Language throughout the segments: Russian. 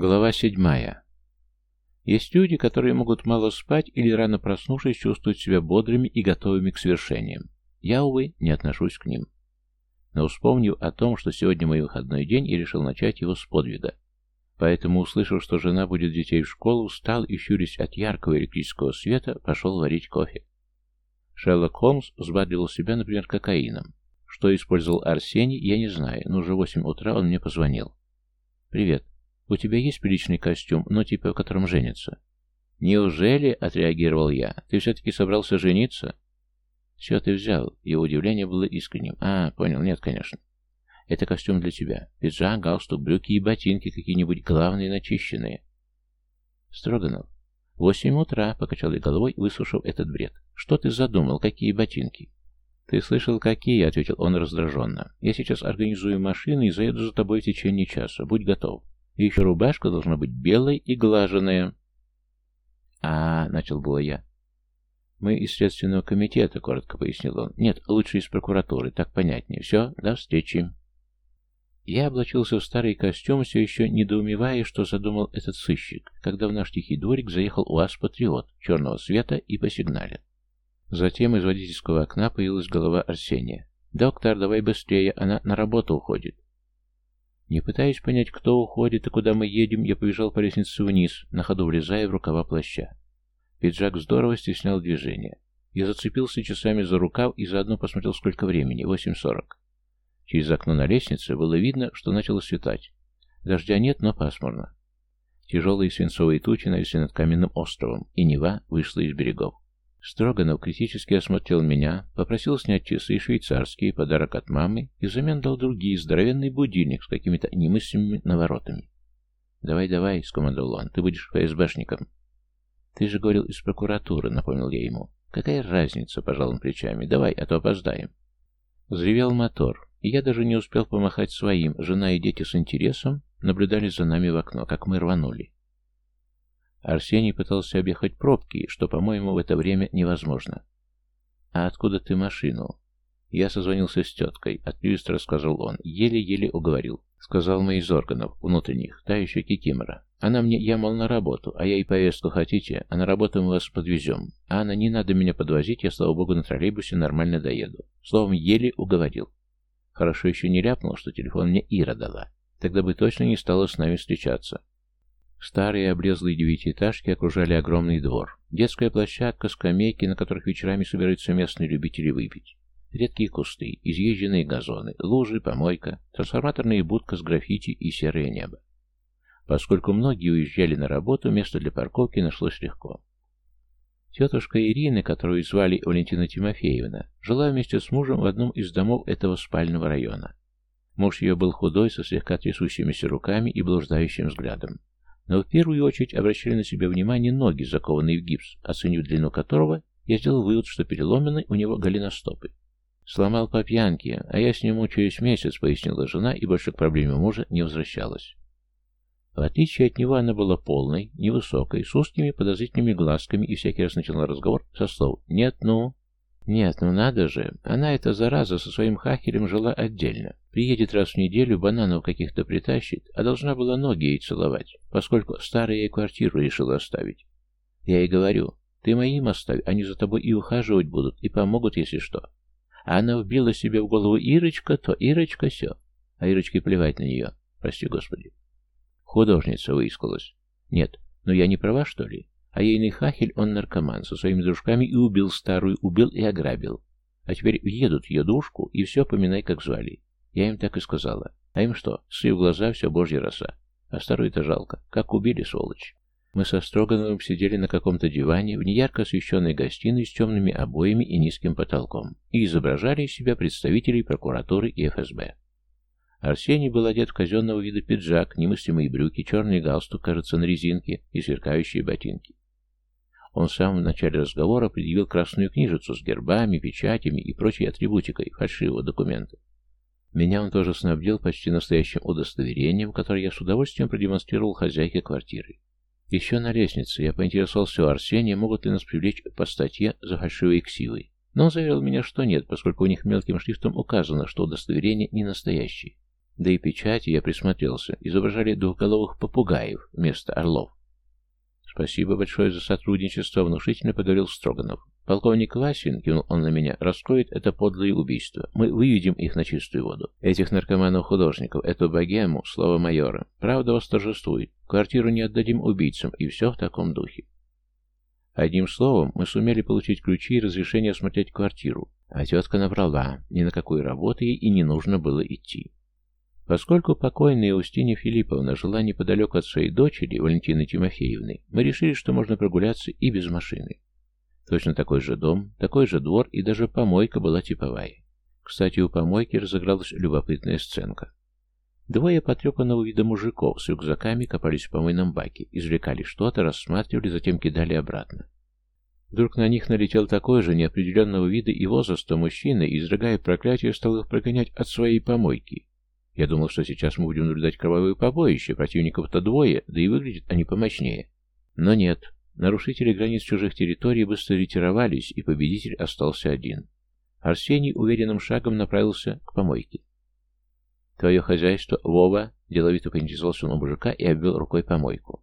Глава седьмая. Есть люди, которые могут мало спать или рано проснувшись чувствовать себя бодрыми и готовыми к свершениям. Я, увы, не отношусь к ним. Но вспомнив о том, что сегодня мой выходной день, я решил начать его с подвига. Поэтому, услышав, что жена будет детей в школу, встал и, щурясь от яркого электрического света, пошел варить кофе. Шерлок Холмс взбадривал себя, например, кокаином. Что использовал Арсений, я не знаю, но уже в восемь утра он мне позвонил. «Привет. «У тебя есть приличный костюм, но типа в котором женится?» «Неужели?» — отреагировал я. «Ты все-таки собрался жениться?» «Все ты взял». Его удивление было искренним. «А, понял. Нет, конечно. Это костюм для тебя. Пиджак, галстук, брюки и ботинки какие-нибудь главные начищенные». «Строганов, восемь утра», — покачал я головой, выслушав этот бред. «Что ты задумал? Какие ботинки?» «Ты слышал, какие?» — ответил он раздраженно. «Я сейчас организую машину и заеду за тобой в течение часа. Будь готов». И еще рубашка должна быть белой и глаженная. А, начал было я. Мы из следственного комитета, коротко пояснил он. Нет, лучше из прокуратуры, так понятнее. Все, до встречи. Я облачился в старый костюм, все еще недоумевая, что задумал этот сыщик, когда в наш тихий дворик заехал УАЗ-патриот черного цвета и посигналил. Затем из водительского окна появилась голова Арсения. «Доктор, давай быстрее, она на работу уходит». Не пытаясь понять, кто уходит и куда мы едем, я побежал по лестнице вниз, на ходу влезая в рукава плаща. Пиджак здорово стеснял движение. Я зацепился часами за рукав и заодно посмотрел, сколько времени. 8.40. Через окно на лестнице было видно, что начало светать. Дождя нет, но пасмурно. Тяжелые свинцовые тучи нависли над каменным островом, и Нева вышла из берегов. Строганов критически осмотрел меня, попросил снять часы швейцарские, подарок от мамы, и взамен дал другие, здоровенный будильник с какими-то немыслимыми наворотами. «Давай, давай», — скомандовал он, — «ты будешь ФСБшником». «Ты же говорил из прокуратуры», — напомнил я ему. «Какая разница?» — пожал он плечами. «Давай, а то опоздаем». Взревел мотор, и я даже не успел помахать своим. Жена и дети с интересом наблюдали за нами в окно, как мы рванули. Арсений пытался объехать пробки, что, по-моему, в это время невозможно. «А откуда ты машину?» Я созвонился с теткой, отрывисто рассказал он, еле-еле уговорил. Сказал мы из органов внутренних, та еще кикимора. Она мне, я, мол, на работу, а я и повестку хотите, а на работу мы вас подвезем. А она, не надо меня подвозить, я, слава богу, на троллейбусе нормально доеду. Словом, еле уговорил. Хорошо еще не ляпнул, что телефон мне Ира дала. Тогда бы точно не стала с нами встречаться. Старые облезлые девятиэтажки окружали огромный двор. Детская площадка, скамейки, на которых вечерами собираются местные любители выпить. Редкие кусты, изъезженные газоны, лужи, помойка, трансформаторная будка с граффити и серое небо. Поскольку многие уезжали на работу, место для парковки нашлось легко. Тетушка Ирины, которую звали Валентина Тимофеевна, жила вместе с мужем в одном из домов этого спального района. Муж ее был худой, со слегка трясущимися руками и блуждающим взглядом. Но в первую очередь обращали на себя внимание ноги, закованные в гипс, оценив длину которого, я сделал вывод, что переломаны у него голеностопы. «Сломал по пьянке, а я с ним мучаюсь месяц», — пояснила жена, и больше к проблеме мужа не возвращалась. В отличие от него она была полной, невысокой, с узкими подозрительными глазками и всякий раз начала разговор со слов «нет, ну». Нет, ну надо же, она эта зараза со своим хахерем жила отдельно. Приедет раз в неделю, бананов каких-то притащит, а должна была ноги ей целовать, поскольку старая ей квартиру решила оставить. Я ей говорю, ты моим оставь, они за тобой и ухаживать будут, и помогут, если что. А она вбила себе в голову Ирочка, то Ирочка все. А Ирочке плевать на нее, прости господи. Художница выискалась. Нет, но я не права, что ли? А ейный хахель, он наркоман, со своими дружками и убил старую, убил и ограбил. А теперь въедут ее душку, и все поминай, как звали. Я им так и сказала. А им что, сли в глаза все божья роса. А старую-то жалко. Как убили, сволочь. Мы со Строгановым сидели на каком-то диване в неярко освещенной гостиной с темными обоями и низким потолком и изображали из себя представителей прокуратуры и ФСБ. Арсений был одет в казенного вида пиджак, немыслимые брюки, черный галстук, кажется, на резинке и сверкающие ботинки. Он сам в начале разговора предъявил красную книжицу с гербами, печатями и прочей атрибутикой фальшивого документа. Меня он тоже снабдил почти настоящим удостоверением, которое я с удовольствием продемонстрировал хозяйке квартиры. Еще на лестнице я поинтересовался у Арсения, могут ли нас привлечь по статье за фальшивые ксивы. Но он заверил меня, что нет, поскольку у них мелким шрифтом указано, что удостоверение не настоящее. Да и печати, я присмотрелся, изображали двухголовых попугаев вместо орлов. «Спасибо большое за сотрудничество», — внушительно поговорил Строганов. «Полковник Васин, — кивнул он на меня, — раскроет это подлое убийство. Мы выведем их на чистую воду. Этих наркоманов-художников, эту богему, слово майора. Правда восторжествует. Квартиру не отдадим убийцам, и все в таком духе». Одним словом, мы сумели получить ключи и разрешение осмотреть квартиру, а тетка набрала, ни на какую работу ей и не нужно было идти. Поскольку покойная Устинья Филипповна жила неподалеку от своей дочери, Валентины Тимофеевны, мы решили, что можно прогуляться и без машины. Точно такой же дом, такой же двор и даже помойка была типовая. Кстати, у помойки разыгралась любопытная сценка. Двое потрепанного вида мужиков с рюкзаками копались в помойном баке, извлекали что-то, рассматривали, затем кидали обратно. Вдруг на них налетел такой же неопределенного вида и возраста мужчина и, изрыгая проклятие, стал их прогонять от своей помойки. Я думал, что сейчас мы будем наблюдать кровавое побоище, противников-то двое, да и выглядят они помощнее. Но нет, нарушители границ чужих территорий быстро ретировались, и победитель остался один. Арсений уверенным шагом направился к помойке. «Твое хозяйство, Вова?» — деловито поинтересовался он у мужика и обвел рукой помойку.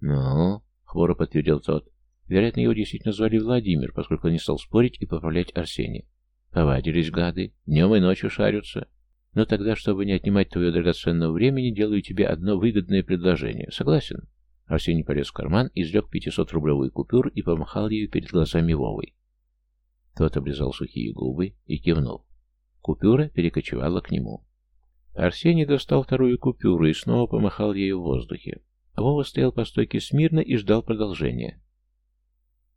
«Ну?» — хворо подтвердил тот. Вероятно, его действительно звали Владимир, поскольку не стал спорить и поправлять Арсения. «Повадились гады, днем и ночью шарятся. Но тогда, чтобы не отнимать твоего драгоценного времени, делаю тебе одно выгодное предложение. Согласен?» Арсений полез в карман, извлек 500-рублевую купюру и помахал ею перед глазами Вовой. Тот облизал сухие губы и кивнул. Купюра перекочевала к нему. Арсений достал вторую купюру и снова помахал ею в воздухе. Вова стоял по стойке смирно и ждал продолжения.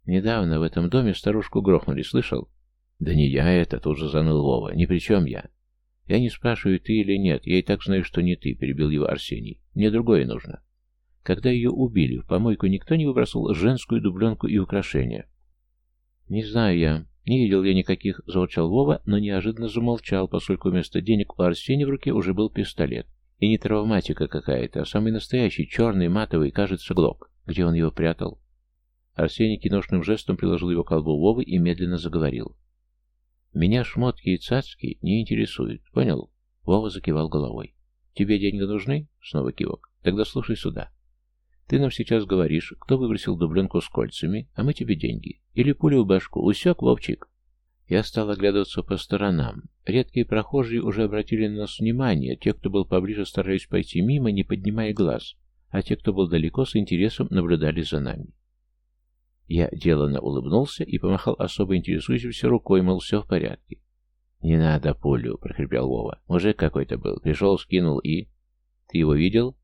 «Недавно в этом доме старушку грохнули, слышал?» «Да не я это», — тут же заныл Вова. «Ни при чем я. «Я не спрашиваю, ты или нет, я и так знаю, что не ты», — перебил его Арсений. «Мне другое нужно. Когда ее убили, в помойку никто не выбросил женскую дубленку и украшения?» «Не знаю я. Не видел я никаких», — заурчал Вова, но неожиданно замолчал, поскольку вместо денег у Арсения в руке уже был пистолет. И не травматика какая-то, а самый настоящий, черный, матовый, кажется, глок. Где он его прятал? Арсений киношным жестом приложил его к колбу Вовы и медленно заговорил. Меня шмотки и цацки не интересуют. Понял? Вова закивал головой. Тебе деньги нужны? Снова кивок. Тогда слушай сюда. Ты нам сейчас говоришь, кто выбросил дубленку с кольцами, а мы тебе деньги. Или пулю в башку. Усек, Вовчик? Я стал оглядываться по сторонам. Редкие прохожие уже обратили на нас внимание. Те, кто был поближе, старались пойти мимо, не поднимая глаз. А те, кто был далеко, с интересом наблюдали за нами. Я деланно улыбнулся и помахал особо интересующимся рукой, мол, все в порядке. «Не надо пулю», — прохрипел Вова. «Мужик какой-то был. Пришел, скинул и...» «Ты его видел?»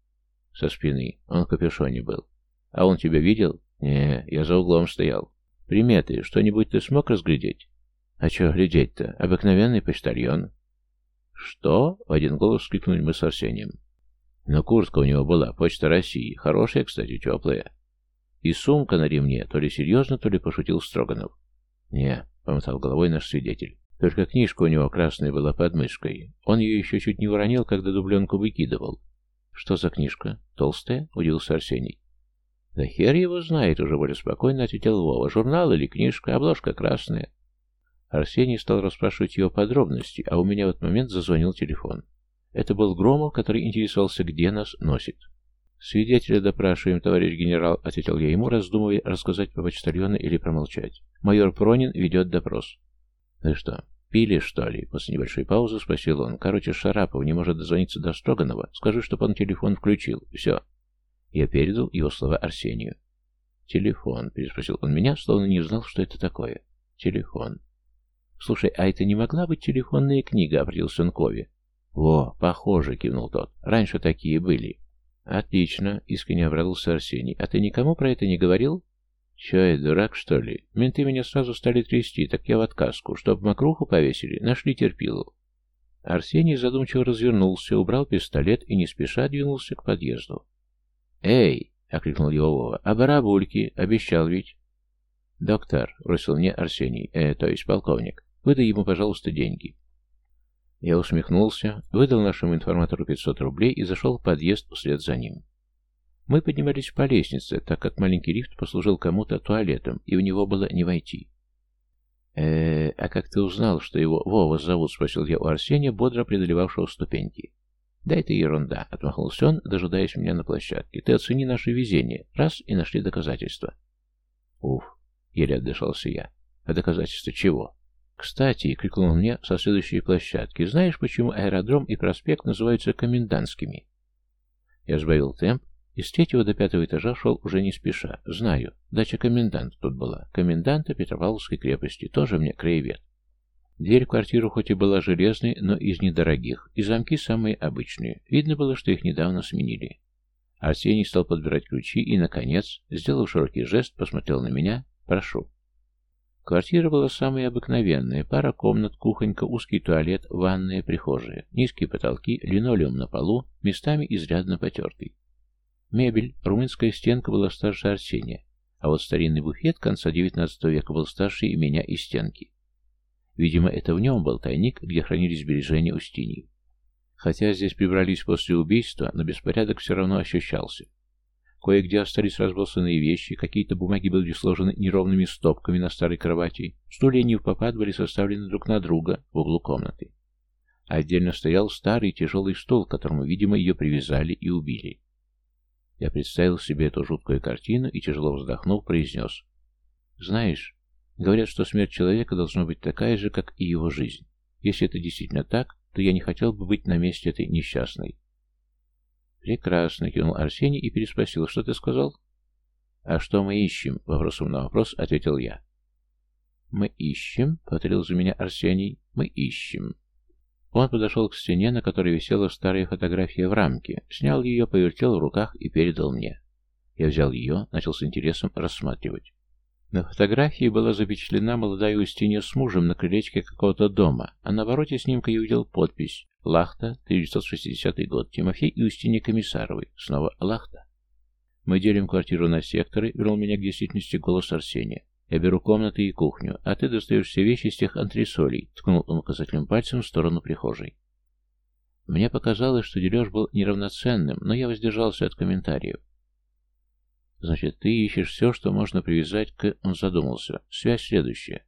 «Со спины. Он в капюшоне был». «А он тебя видел?» «Не, я за углом стоял». «Приметы. Что-нибудь ты смог разглядеть?» «А что глядеть-то? Обыкновенный почтальон». «Что?» — в один голос вскрикнули мы с Арсением. «Но куртка у него была, почта России. Хорошая, кстати, теплая». И сумка на ремне, то ли серьезно, то ли пошутил Строганов. «Не», — помотал головой наш свидетель. «Только книжка у него красная была под мышкой. Он ее еще чуть не уронил, когда дубленку выкидывал». «Что за книжка? Толстая?» — удивился Арсений. «Да хер его знает», — уже более спокойно ответил Вова. «Журнал или книжка, обложка красная». Арсений стал расспрашивать его подробности, а у меня в этот момент зазвонил телефон. Это был Громов, который интересовался, где нас носит. «Свидетеля допрашиваем, товарищ генерал», — ответил я ему, раздумывая, рассказать про почтальона или промолчать. «Майор Пронин ведет допрос». «Ты что, пили, что ли?» После небольшой паузы спросил он. «Короче, Шарапов не может дозвониться до Строганова. Скажи, чтобы он телефон включил. Все». Я передал его слова Арсению. «Телефон», — переспросил он меня, словно не знал, что это такое. «Телефон». «Слушай, а это не могла быть телефонная книга?» — обратился он Кове. «Во, похоже», — кивнул тот. «Раньше такие были». «Отлично», — искренне обрадовался Арсений. «А ты никому про это не говорил?» «Че я, дурак, что ли? Менты меня сразу стали трясти, так я в отказку. Чтоб макруху повесили, нашли терпилу». Арсений задумчиво развернулся, убрал пистолет и не спеша двинулся к подъезду. «Эй!» — окликнул его Вова. «А барабульки? Обещал ведь?» «Доктор», — бросил мне Арсений, э, то есть полковник, — «выдай ему, пожалуйста, деньги». Я усмехнулся, выдал нашему информатору 500 рублей и зашел в подъезд вслед за ним. Мы поднимались по лестнице, так как маленький лифт послужил кому-то туалетом, и в него было не войти. э а как ты узнал, что его Вова зовут?» — спросил я у Арсения, бодро преодолевавшего ступеньки. «Да это ерунда», — отмахнулся он, дожидаясь меня на площадке. «Ты оцени наше везение. Раз, и нашли доказательства». «Уф», — еле отдышался я. «А доказательства чего?» «Кстати», — крикнул он мне со следующей площадки, «знаешь, почему аэродром и проспект называются комендантскими?» Я сбавил темп и с третьего до пятого этажа шел уже не спеша. Знаю, дача коменданта тут была. Коменданта Петропавловской крепости, тоже мне краевед. Дверь в квартиру хоть и была железной, но из недорогих, и замки самые обычные. Видно было, что их недавно сменили. Арсений стал подбирать ключи и, наконец, сделав широкий жест, посмотрел на меня. «Прошу». Квартира была самая обыкновенная. Пара комнат, кухонька, узкий туалет, ванная, прихожая. Низкие потолки, линолеум на полу, местами изрядно потертый. Мебель, румынская стенка была старше Арсения, а вот старинный буфет конца XIX века был старше и меня и стенки. Видимо, это в нем был тайник, где хранились сбережения Устиньи. Хотя здесь прибрались после убийства, но беспорядок все равно ощущался. Кое-где остались разбросанные вещи, какие-то бумаги были сложены неровными стопками на старой кровати, стулья не в попад были составлены друг на друга в углу комнаты. Отдельно стоял старый тяжелый стол, к которому, видимо, ее привязали и убили. Я представил себе эту жуткую картину и, тяжело вздохнув, произнес. «Знаешь, Говорят, что смерть человека должна быть такая же, как и его жизнь. Если это действительно так, то я не хотел бы быть на месте этой несчастной. Прекрасно, кивнул Арсений и переспросил, что ты сказал? А что мы ищем? Вопросом на вопрос ответил я. Мы ищем, повторил за меня Арсений, мы ищем. Он подошел к стене, на которой висела старая фотография в рамке, снял ее, повертел в руках и передал мне. Я взял ее, начал с интересом рассматривать. На фотографии была запечатлена молодая Устинья с мужем на крылечке какого-то дома, а на вороте снимка я увидел подпись «Лахта, 1960 год, Тимофей и Устинья Комиссаровой». Снова «Лахта». Мы делим квартиру на секторы, вернул меня к действительности голос Арсения. Я беру комнаты и кухню, а ты достаешь все вещи из тех антресолей, ткнул он указательным пальцем в сторону прихожей. Мне показалось, что дележ был неравноценным, но я воздержался от комментариев. Значит, ты ищешь все, что можно привязать к... Он задумался. Связь следующая.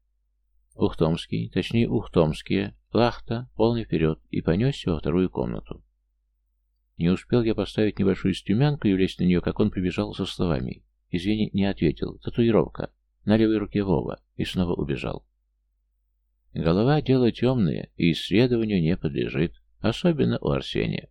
Ухтомский, точнее Ухтомские, лахта, полный вперед, и понесся во вторую комнату. Не успел я поставить небольшую стремянку и влезть на нее, как он прибежал со словами. Извини, не ответил. Татуировка. На левой руке Вова. И снова убежал. Голова — дело темное, и исследованию не подлежит, особенно у Арсения.